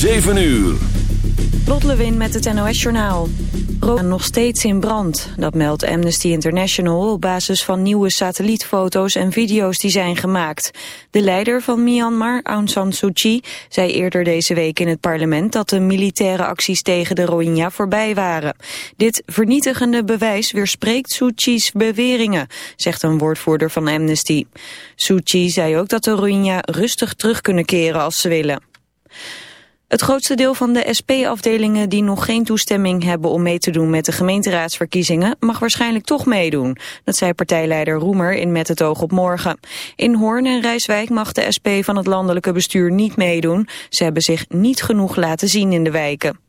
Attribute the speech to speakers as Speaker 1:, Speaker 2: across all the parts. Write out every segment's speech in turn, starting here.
Speaker 1: 7 uur.
Speaker 2: Lot Lewin met het NOS Journaal. Rood nog steeds in brand. Dat meldt Amnesty International op basis van nieuwe satellietfoto's en video's die zijn gemaakt. De leider van Myanmar, Aung San Suu Kyi, zei eerder deze week in het parlement dat de militaire acties tegen de Rohingya voorbij waren. Dit vernietigende bewijs weerspreekt Suu Kyi's beweringen, zegt een woordvoerder van Amnesty. Suu Kyi zei ook dat de Rohingya rustig terug kunnen keren als ze willen. Het grootste deel van de SP-afdelingen die nog geen toestemming hebben om mee te doen met de gemeenteraadsverkiezingen mag waarschijnlijk toch meedoen. Dat zei partijleider Roemer in Met het oog op morgen. In Hoorn en Rijswijk mag de SP van het landelijke bestuur niet meedoen. Ze hebben zich niet genoeg laten zien in de wijken.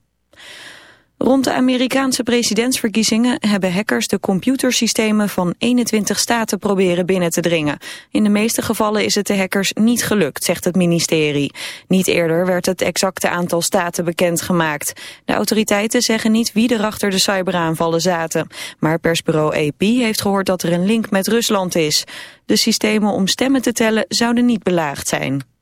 Speaker 2: Rond de Amerikaanse presidentsverkiezingen hebben hackers de computersystemen van 21 staten proberen binnen te dringen. In de meeste gevallen is het de hackers niet gelukt, zegt het ministerie. Niet eerder werd het exacte aantal staten bekendgemaakt. De autoriteiten zeggen niet wie er achter de cyberaanvallen zaten. Maar persbureau AP heeft gehoord dat er een link met Rusland is. De systemen om stemmen te tellen zouden niet belaagd zijn.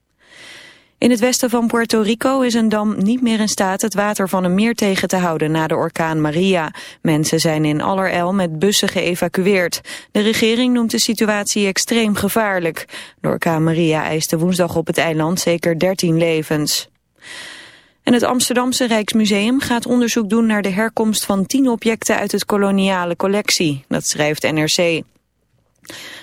Speaker 2: In het westen van Puerto Rico is een dam niet meer in staat het water van een meer tegen te houden na de orkaan Maria. Mensen zijn in allerijl met bussen geëvacueerd. De regering noemt de situatie extreem gevaarlijk. De orkaan Maria eiste woensdag op het eiland zeker 13 levens. En het Amsterdamse Rijksmuseum gaat onderzoek doen naar de herkomst van 10 objecten uit het koloniale collectie. Dat schrijft NRC.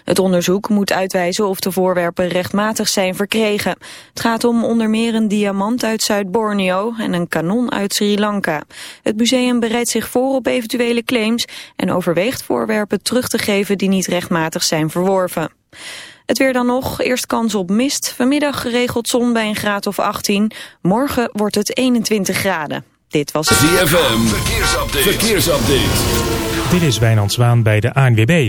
Speaker 2: Het onderzoek moet uitwijzen of de voorwerpen rechtmatig zijn verkregen. Het gaat om onder meer een diamant uit Zuid-Borneo en een kanon uit Sri Lanka. Het museum bereidt zich voor op eventuele claims en overweegt voorwerpen terug te geven die niet rechtmatig zijn verworven. Het weer dan nog, eerst kans op mist, vanmiddag geregeld zon bij een graad of 18. Morgen wordt het 21 graden. Dit was het
Speaker 1: ZFM, verkeersupdate. verkeersupdate.
Speaker 3: Dit is Wijnand Zwaan bij de ANWB.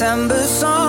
Speaker 4: September song,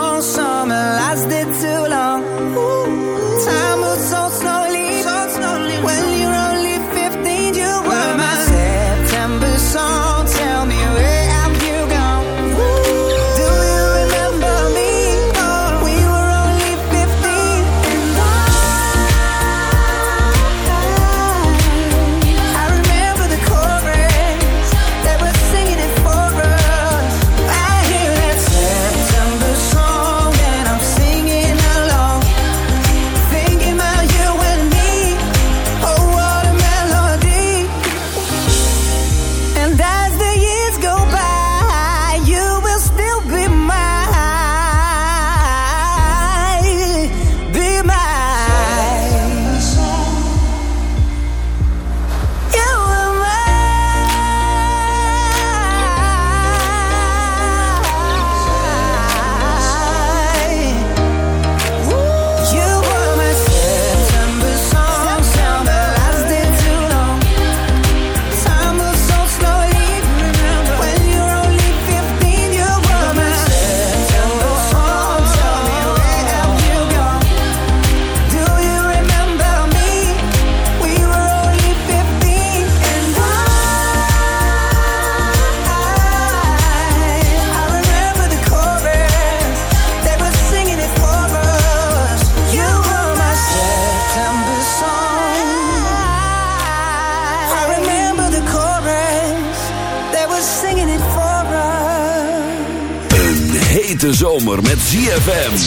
Speaker 5: hete zomer met ZFM.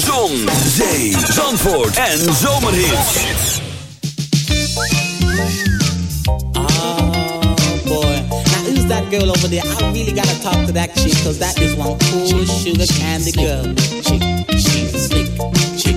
Speaker 5: Zon, zee, zandvoort en zomerhits.
Speaker 6: Oh boy. Now who's that girl over there? I really gotta talk to that chick, cause that is one cool sugar candy girl. Chick, she's a slick chick,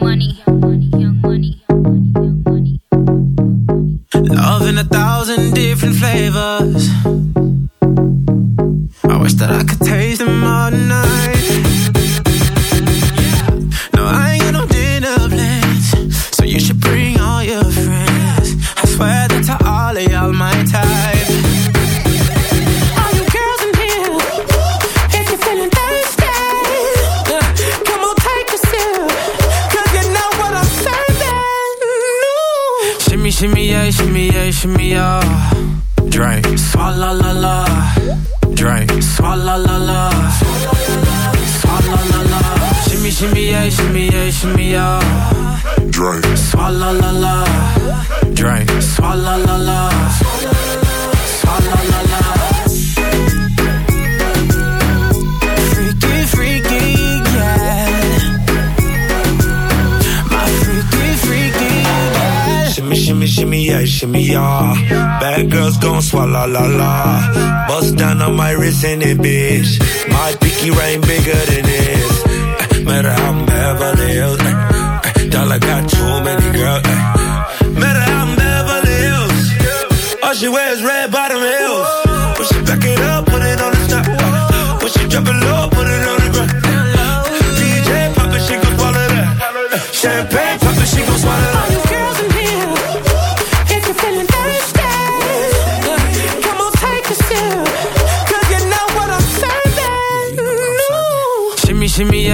Speaker 7: on my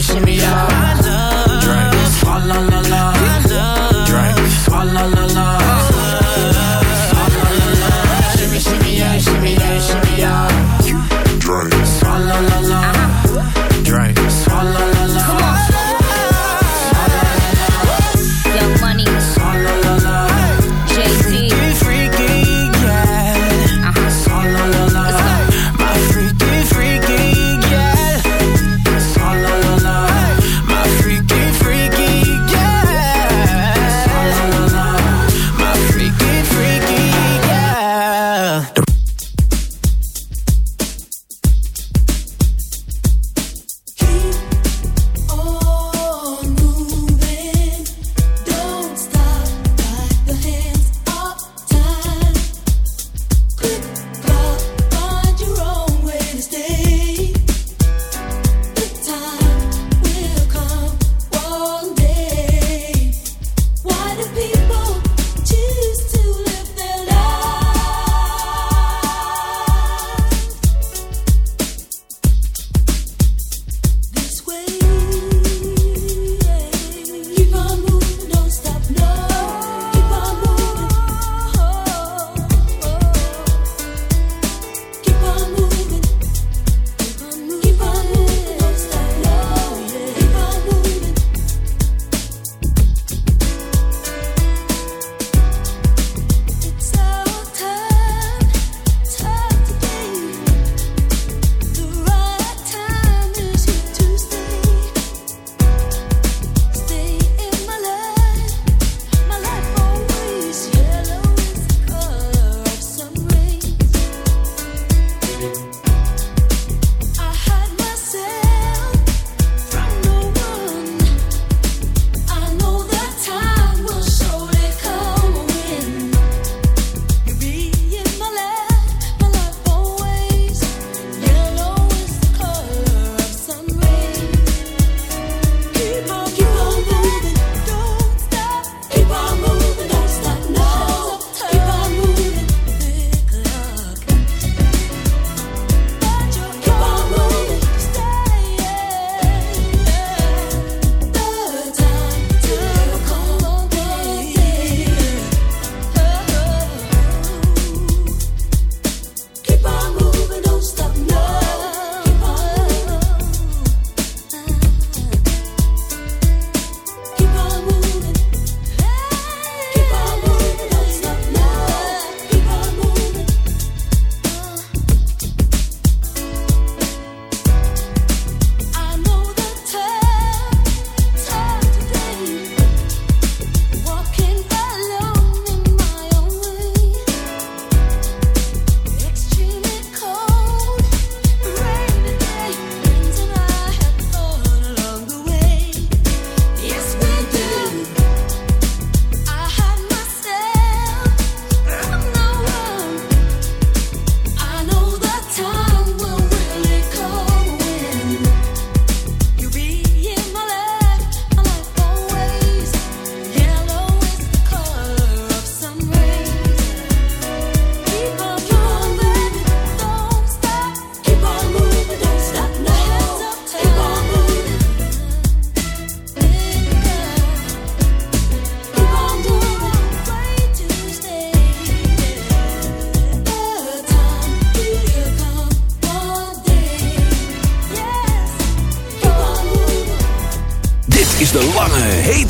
Speaker 7: shimmy, shimmy, yeah.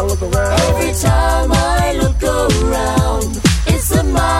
Speaker 8: Look around. Every time I look around. It's in my